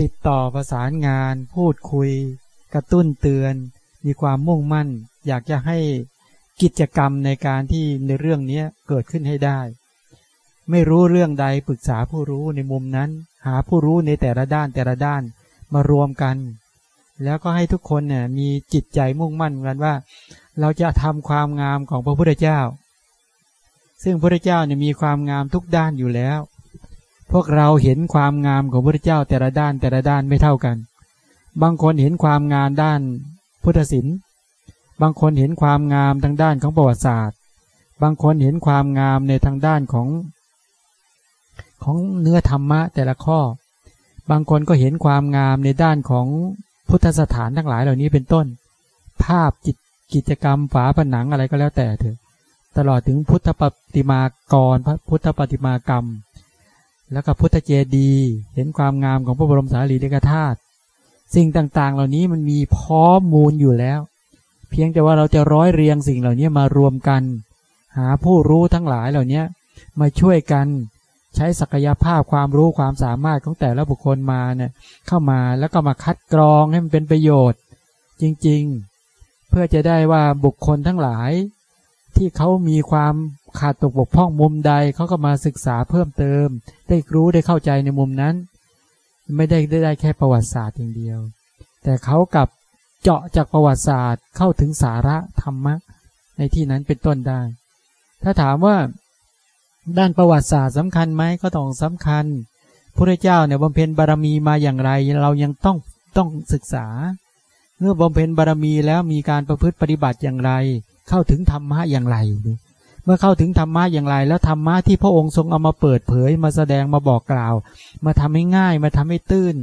ติดต่อประสานงาน พูดคุย กระตุ้นเตือน มีความมุ่งมั่น อยากจะให้กิจกรรมในการที่ในเรื่องนี้เกิดขึ้นให้ได้ ไม่รู้เรื่องใดปรึกษาผู้รู้ในมุมนั้น หาผู้รู้ในแต่ละด้านแต่ละด้านมารวมกัน แล้วก็ให้ทุกคนเนี่ยมีจิตใจมุ่งมั่นกันว่า เราจะทำความงามของพระพุทธเจ้า ซึ่งพระพุทธเจ้าเนี่ยมีความงามทุกด้านอยู่แล้ว พวกเราเห็นความงามของพระพุทธเจ้าแต่ละด้านแต่ละด้านไม่เท่ากัน บางคนเห็นความงามด้านพุทธศิลป์ บางคนเห็นความงามทางด้านของประวัติศาสตร์ บางคนเห็นความงามในทางด้านของของเนื้อธรรมะแต่ละข้อ บางคนก็เห็นความงามในด้านของพุทธสถานทั้งหลายเหล่านี้เป็นต้น ภาพจิตกิจกรรมฝาผนังอะไรก็แล้วแต่เถอะ ตลอดถึงพุทธปฏิมากรพระพุทธปฏิมากรรม แล้วก็พุทธเจดีเห็นความงามของพระบรมสารีริกธาตุสิ่งต่างๆ เหล่านี้มันมีพร้อมมูลอยู่แล้ว เพียงแต่ว่าเราจะร้อยเรียงสิ่งเหล่านี้มารวมกัน หาผู้รู้ทั้งหลายเหล่านี้มาช่วยกันใช้ศักยภาพความรู้ความสามารถของแต่ละบุคคลมาเนี่ยเข้ามาแล้วก็มาคัดกรองให้มันเป็นประโยชน์ จริงๆ เพื่อจะได้ว่าบุคคลทั้งหลายที่เขามีความ ขาดตกบกพร่องมุมใดเขาก็มาศึกษาเพิ่มเติม ได้รู้ได้เข้าใจในมุมนั้น ไม่ได้ได้ได้แค่ประวัติศาสตร์อย่างเดียว แต่เขากับเจาะจากประวัติศาสตร์เข้าถึงสาระธรรมะในที่นั้นเป็นต้นได้ ถ้าถามว่าด้านประวัติศาสตร์สำคัญไหมก็ต้องสำคัญพระเจ้าเนี่ยบำเพ็ญบารมีมาอย่างไร เรายังต้องต้องศึกษา เมื่อบำเพ็ญบารมีแล้วมีการประพฤติปฏิบัติอย่างไร เข้าถึงธรรมะอย่างไรเมื่อเข้าถึงธรรมะอย่างไร แล้วธรรมะที่พระองค์ทรงเอามาเปิดเผย มาแสดงมาบอกกล่าว มาทำให้ง่าย มาทำให้ตื้น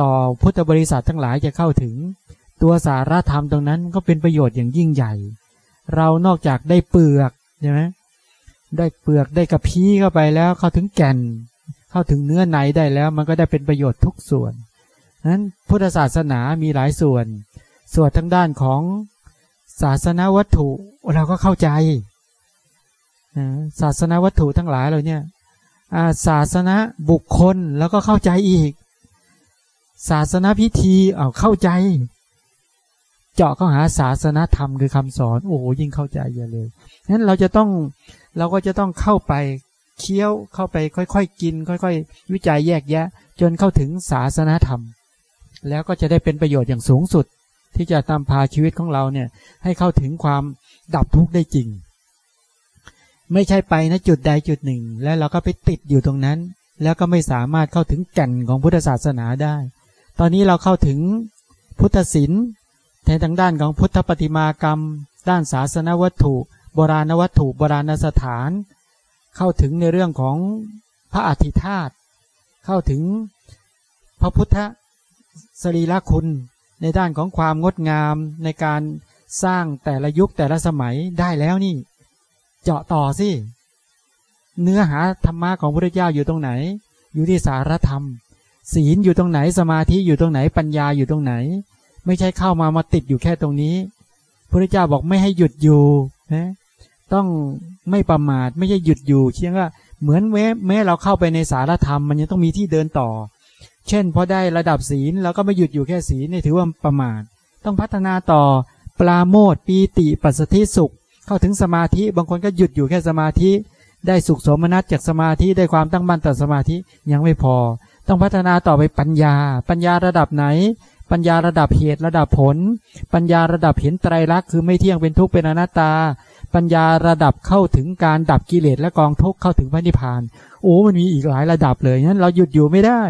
ต่อพุทธบริษัททั้งหลายจะเข้าถึง ตัวสาระธรรมตรงนั้นก็เป็นประโยชน์อย่างยิ่งใหญ่ เรานอกจากได้เปลือกใช่ไหมได้เปลือกได้กระพี้เข้าไปแล้วเข้าถึงแก่น เข้าถึงเนื้อในได้แล้ว มันก็ได้เป็นประโยชน์ทุกส่วนนั้นพุทธศาสนามีหลายส่วน ส่วนทั้งด้านของศาสนาวัตถุเราก็เข้าใจ ศาสนาวัตถุทั้งหลายเราเนี่ยศาสนาบุคคลแล้วก็เข้าใจอีก ศาสนาพิธีเอาเข้าใจ เจาะเข้าหาศาสนาธรรมคือคำสอน โอ้โหยิ่งเข้าใจเยอะเลยนั้นเราจะต้องเราก็จะต้องเข้าไปเคี้ยวเข้าไปค่อยๆกิน ค่อย ๆ วิจัยแยกแยะ จนเข้าถึงศาสนาธรรม แล้วก็จะได้เป็นประโยชน์อย่างสูงสุด ที่จะตามพาชีวิตของเราเนี่ยให้เข้าถึงความดับทุกข์ได้จริง ไม่ใช่ไปนะจุดใดจุดหนึ่ง แล้วเราก็ไปติดอยู่ตรงนั้น แล้วก็ไม่สามารถเข้าถึงแก่นของพุทธศาสนาได้ ตอนนี้เราเข้าถึงพุทธศิลป์ในทางด้านของพุทธปฏิมากรรม ด้านศาสนวัตถุ โบราณวัตถุ โบราณสถาน เข้าถึงในเรื่องของพระอธิธาตเข้าถึงพระพุทธสรีระคุณ ในด้านของความงดงามในการสร้างแต่ละยุคแต่ละสมัยได้แล้วนี่ เจาะต่อสิ เนื้อหาธรรมะของพระเจ้าอยู่ตรงไหน อยู่ที่สารธรรม ศีลอยู่ตรงไหนสมาธิอยู่ตรงไหนปัญญาอยู่ตรงไหน ไม่ใช่เข้ามามาติดอยู่แค่ตรงนี้พระเจ้าบอกไม่ให้หยุดอยู่นะต้องไม่ประมาทไม่ใช่หยุดอยู่เชื่อว่าเหมือนแม้แม้เราเข้าไปในสารธรรม มันยังต้องมีที่เดินต่อ เช่นพอได้ระดับศีลเราก็ไม่หยุดอยู่แค่ศีลนี่ถือว่าประมาทต้องพัฒนาต่อปลาโมดปีติปัสสติสุข เข้าถึงสมาธิบางคนก็หยุดอยู่แค่สมาธิ ได้สุขสมนัตจากสมาธิได้ความตั้งมั่นต่อสมาธิยังไม่พอ ต้องพัฒนาต่อไปปัญญา ปัญญาระดับไหน ปัญญาระดับเหตุระดับผล ปัญญาระดับเห็นไตรลักษณ์คือไม่เที่ยงเป็นทุกข์เป็นอนัตตา ปัญญาระดับเข้าถึงการดับกิเลสและกองทุกข์เข้าถึงพระนิพพานโอ้มันมีอีกหลายระดับเลยงั้นเราหยุดอยู่ไม่ได้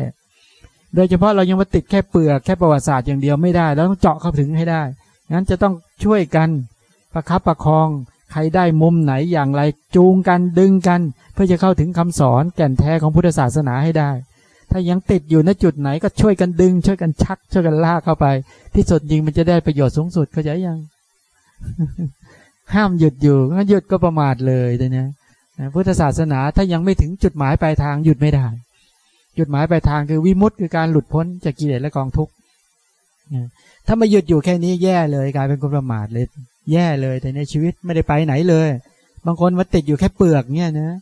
โดยเฉพาะเรายังมาติดแค่เปลือกแค่ประวัติศาสตร์อย่างเดียวไม่ได้เราต้องเจาะเข้าถึงให้ได้งั้นจะต้องช่วยกันประคับประคอง ใครได้มุมไหนอย่างไรจูงกันดึงกัน เพื่อจะเข้าถึงคำสอนแก่นแท้ของพุทธศาสนาให้ได้ ถ้ายังติดอยู่ณจุดไหนก็ช่วยกันดึง ช่วยกันชัก ช่วยกันลากเข้าไป ที่สุดยิงมันจะได้ประโยชน์สูงสุดเข้าใจยัง ห้ามหยุดอยู่ถ้าหยุดก็ประมาทเลยเนียพุทธศาสนาถ้ายังไม่ถึงจุดหมายปลายทางหยุดไม่ได้ จุดหมายปลายทางคือวิมุตต์คือการหลุดพ้นจากกิเลสและกองทุกข์ถ้ามาหยุดอยู่แค่นี้แย่เลยกลายเป็นคนประมาทเลย แย่เลย แต่ในชีวิตไม่ได้ไปไหนเลย บางคนมาติดอยู่แค่เปลือกเนี่ยนะ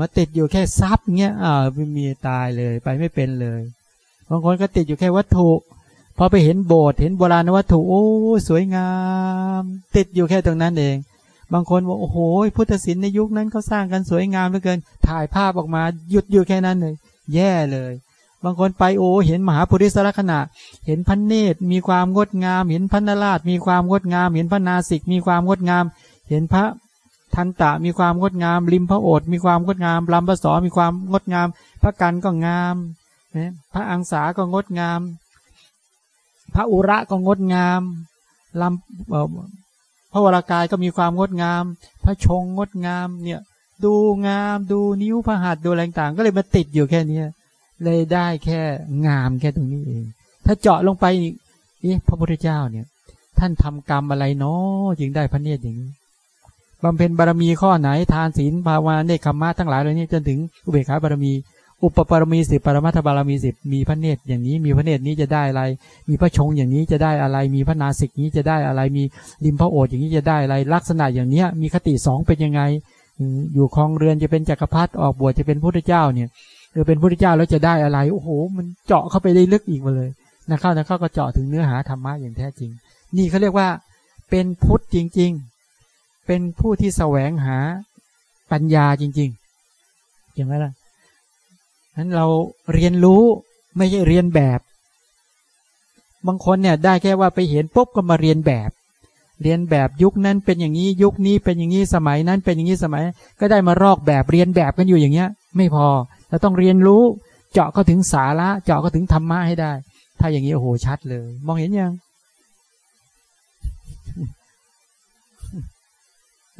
มาติดอยู่แค่ซับเงี้ยอ่าไม่มีตายเลยไปไม่เป็นเลย บางคนก็ติดอยู่แค่วัตถุพอไปเห็นโบสถ์เห็นโบราณวัตถุโอ้สวยงาม ติดอยู่แค่ตรงนั้นเอง บางคนบอกโอ้โหพุทธศิลป์ในยุคนั้นเขาสร้างกันสวยงามเหลือเกิน ถ่ายภาพออกมาหยุดอยู่แค่นั้นเลย แย่เลย บางคนไปโอ้เห็นมหาปุริสลักษณะ เห็นพันเนตรมีความงดงาม เห็นพันนราชมีความงดงาม เห็นพระนาสิกมีความงดงาม เห็นพระทันตะมีความงดงาม ริมพระโอษฐ์มีความงดงามลำพระสอมีความงดงาม พระกันก็งามพระอังสาก็งดงาม พระอุระก็งดงามลำพระวรากายก็มีความงดงาม พระชงงดงามเนี่ยดูงามดูนิ้วพระหัตถ์ดูอะไรต่างก็เลยมาติดอยู่แค่นี้ เลยได้แค่งามแค่ตรงนี้เอง ถ้าเจาะลงไปนี่พระพุทธเจ้าเนี่ย ท่านทำกรรมอะไรเนาะจึงได้พระเนตรอย่างนี้บำเพ็ญบารมีข้อไหนทานศีลภาวนาเนคขมะทั้งหลายเหล่านี้จนถึงอุเบกขาบารมี อุปปารมีสิบปรมัตถบารมีสิบมีพระเนตรอย่างนี้ มีพระเนตรนี้จะได้อะไร มีพระชงอย่างนี้จะได้อะไร มีพระนาสิกนี้จะได้อะไร มีริมพระโอษฐอย่างนี้จะได้อะไร ลักษณะอย่างเนี้ยมีคติสองเป็นยังไง อยู่คลองเรือนจะเป็นจักรพรรดิออกบวชจะเป็นพระเจ้าเนี่ย หรือเป็นพระเจ้าแล้วจะได้อะไร โอ้โห มันเจาะเข้าไปได้ลึกอีกมาเลยนะเข้านะเข้าก็เจาะถึงเนื้อหาธรรมะอย่างแท้จริง นี่เขาเรียกว่า เป็นพุทธจริง ๆ เป็นผู้ที่แสวงหาปัญญาจริงๆอย่างไรล่ะนั้นเราเรียนรู้ไม่ใช่เรียนแบบ บางคนเนี่ยได้แค่ว่าไปเห็นปุ๊บก็มาเรียนแบบ เรียนแบบยุคนั้นเป็นอย่างนี้ยุคนี้เป็นอย่างนี้สมัยนั้นเป็นอย่างนี้สมัย ก็ได้มารอกแบบเรียนแบบกันอยู่อย่างเงี้ย ไม่พอ เราต้องเรียนรู้เจาะเข้าถึงสาระ เจาะเข้าถึงธรรมะให้ได้ ถ้าอย่างนี้โอ้โหชัดเลย มองเห็นยัง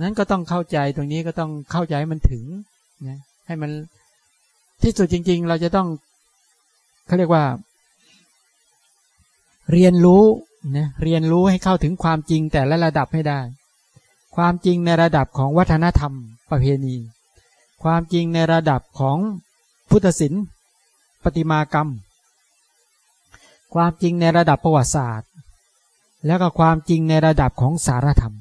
นั้นก็ต้องเข้าใจตรงนี้ก็ต้องเข้าใจมันถึงนะให้มันที่สุดจริง ๆ เราจะต้องเขาเรียกว่า เรียนรู้นะเรียนรู้ให้เข้าถึงความจริงแต่ละระดับให้ได้ ความจริงในระดับของวัฒนธรรมประเพณี ความจริงในระดับของ พุทธศิลป์ปฏิมากรรม ความจริงในระดับประวัติศาสตร์ แล้วก็ความจริงในระดับของสารธรรม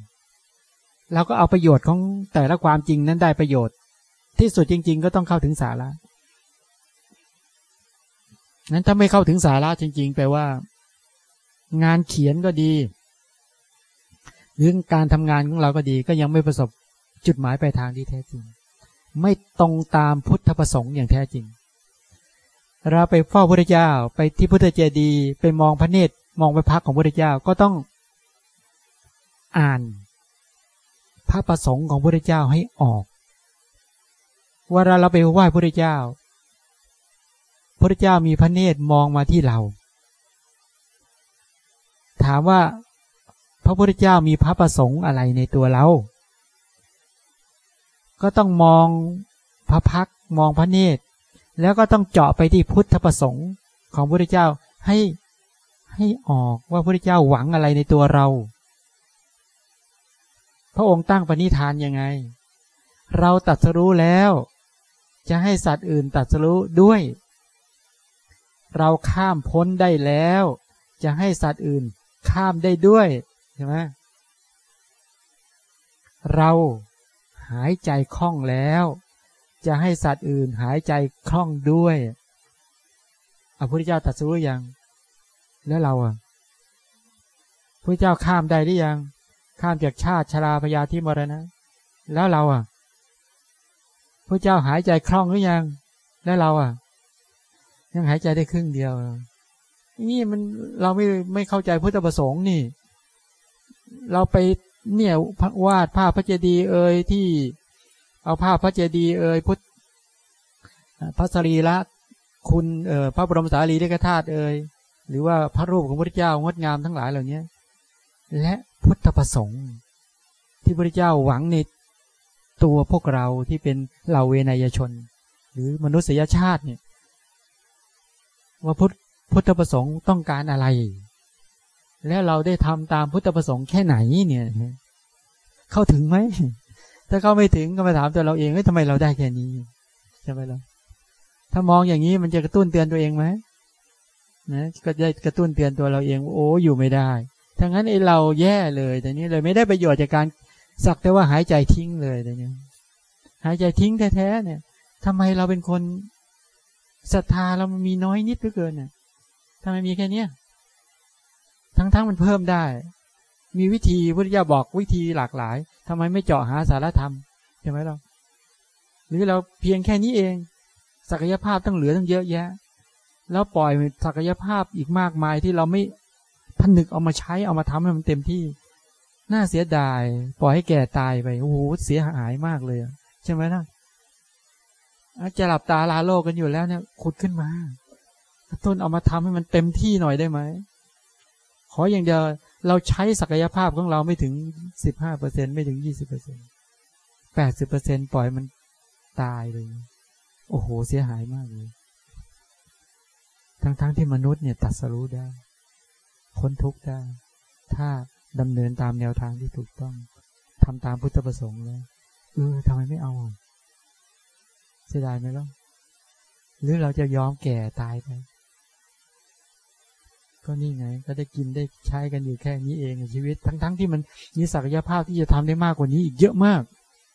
เราก็เอาประโยชน์ของแต่ละความจริงนั้นได้ประโยชน์ ที่สุดจริง ๆ ก็ต้องเข้าถึงสาระนั้นถ้าไม่เข้าถึงสาระจริง ๆ แปลว่า งานเขียนก็ดีหรือการทำงานของเราก็ดีก็ยังไม่ประสบจุดหมายปลายทางที่แท้จริง ไม่ตรงตามพุทธประสงค์อย่างแท้จริง เราไปเฝ้าพระเจ้าไปที่พุทธเจดีย์ไปมองพระเนตรมองไปพักของพระเจ้าก็ต้องอ่าน พระประสงค์ของพระเจ้าให้ออกว่าเราไปไหว้พระเจ้าพระเจ้ามีพระเนตรมองมาที่เรา ถามว่าพระพุทธเจ้ามีพระประสงค์อะไรในตัวเรา ก็ต้องมองพระพักมองพระเนตร แล้วก็ต้องเจาะไปที่พุทธประสงค์ของพระพุทธเจ้าให้ให้ออกว่าพระพุทธเจ้าหวังอะไรในตัวเรา พระองค์ตั้งปณิธานยังไง เราตัดสรู้แล้ว จะให้สัตว์อื่นตัดสรู้ด้วย เราข้ามพ้นได้แล้ว จะให้สัตว์อื่นข้ามได้ด้วยใช่ไหมเรา หายใจคล่องแล้ว จะให้สัตว์อื่นหายใจคล่องด้วยพระพุทธเจ้าตัดสู้ยัง แล้วเราอะพระเจ้าข้ามได้หรือยัง ข้ามจากชาติชราพยาธิมรณะ แล้วเราอะพระเจ้าหายใจคล่องหรือยัง แล้วเราอะ ยังหายใจได้ครึ่งเดียว นี่มันเราไม่ไม่เข้าใจพุทธประสงค์นี่ เราไป เนี่ยวาดภาพพระเจดีย์เอ่ยที่เอาภาพพระเจดีย์เอ่ยพุทธพระสรีระคุณเอ่อพระบรมสารีริกธาตุเอ่ยหรือว่าพระรูปของพระเจ้างดงามทั้งหลายเหล่านี้และพุทธประสงค์ ที่พระเจ้าหวังในตัวพวกเราที่เป็นเหล่าเวนยชน หรือมนุษยชาติเนี่ยว่าพุทธพุทธประสงค์ต้องการอะไร แล้วเราได้ทำตามพุทธประสงค์แค่ไหนเนี่ย เข้าถึงไหม ถ้าเข้าไม่ถึงก็มาถามตัวเราเองว่าทำไมเราได้แค่นี้ใช่ไหมล่ะถ้ามองอย่างนี้มันจะกระตุ้นเตือนตัวเองไหมนะก็จะกระตุ้นเตือนตัวเราเองโอ้อยู่ไม่ได้ทั้งนั้นไอ้เราแย่เลยแต่นี้เลยไม่ได้ประโยชน์จากการสักแต่ว่าหายใจทิ้งเลยแต่นี้หายใจทิ้งแท้ๆเนี่ยทำไมเราเป็นคนศรัทธาเรามีน้อยนิดเหลือเกินเนี่ยทำไมมีแค่เนี้ย ทั้งๆมันเพิ่มได้ มีวิธีพุทธเจ้าบอกวิธีหลากหลายทำไมไม่เจาะหาสารธรรมใช่ไหมเรา หรือเราเพียงแค่นี้เอง ศักยภาพต้องเหลือตั้งเยอะแยะ แล้วปล่อยศักยภาพอีกมากมายที่เราไม่ผนึกเอามาใช้เอามาทำให้มันเต็มที่ น่าเสียดาย ปล่อยให้แก่ตายไปโอ้โหเสียหายมากเลยใช่ไหมล่ะจะหลับตาลาโลกกันอยู่แล้วเนี่ยขุดขึ้นมาต้นเอามาทำให้มันเต็มที่หน่อยได้ไหม ขออย่างเดียวเราใช้ศักยภาพของเราไม่ถึงสิบห้าเปอร์เซ็นไม่ถึงยี่สิบเปอร์เซ็นแปดสิบเปอร์เซ็นปล่อยมันตายเลย โอ้โหเสียหายมากเลย ทั้งๆทที่มนุษย์เนี่ยตัดสรู้ได้พ้นทุกข์ได้ ถ้าดำเนินตามแนวทางที่ถูกต้องทำตามพุทธประสงค์แล้วเออทำไมไม่เอาเสียดายไหมล่ะหรือเราจะยอมแก่ตายไป ก็นี่ไง ก็ได้กินได้ใช้กันอยู่แค่นี้เองชีวิต ทั้งๆทที่มันมีศักยภาพที่จะทำได้มากกว่านี้อีกเยอะมาก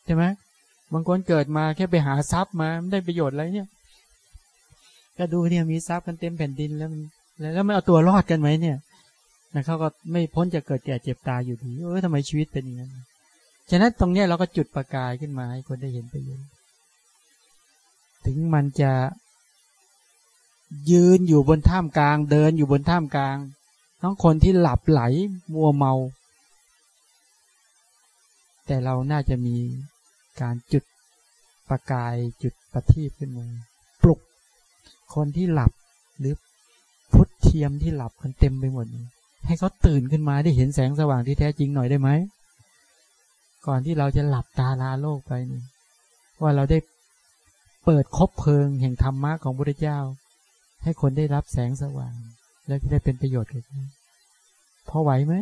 ใช่ไหมบางคนเกิดมาแค่ไปหาทรัพย์มาไม่ได้ประโยชน์อะไรเนี่ย ก็ดูเนี่ยมีทรัพย์กันเต็มแผ่นดินแล้วมันแล้วไม่เอาตัวรอดกันไหมเนี่ยนะเขาก็ไม่พ้นจะเกิดแก่เจ็บตายอยู่ดีเออทำไมชีวิตเป็นอย่างนั้นฉะนั้นตรงเนี้ยเราก็จุดประกายขึ้นมาให้คนได้เห็นไปเยอะถึงมันจะ ยืนอยู่บนท่ามกลาง เดินอยู่บนท่ามกลาง ทั้งคนที่หลับไหลมัวเมา แต่เราน่าจะมีการจุดประกายจุดประทีปขึ้นมาปลุกคนที่หลับหรือพุทธเทียมที่หลับกันเต็มไปหมดให้เขาตื่นขึ้นมาได้เห็นแสงสว่างที่แท้จริงหน่อยได้ไหมก่อนที่เราจะหลับตาลาโลกไปนี่ว่าเราได้เปิดคบเพลิงแห่งธรรมะของพระเจ้า ให้คนได้รับแสงสว่าง และได้เป็นประโยชน์กับเขาพอไหวไหม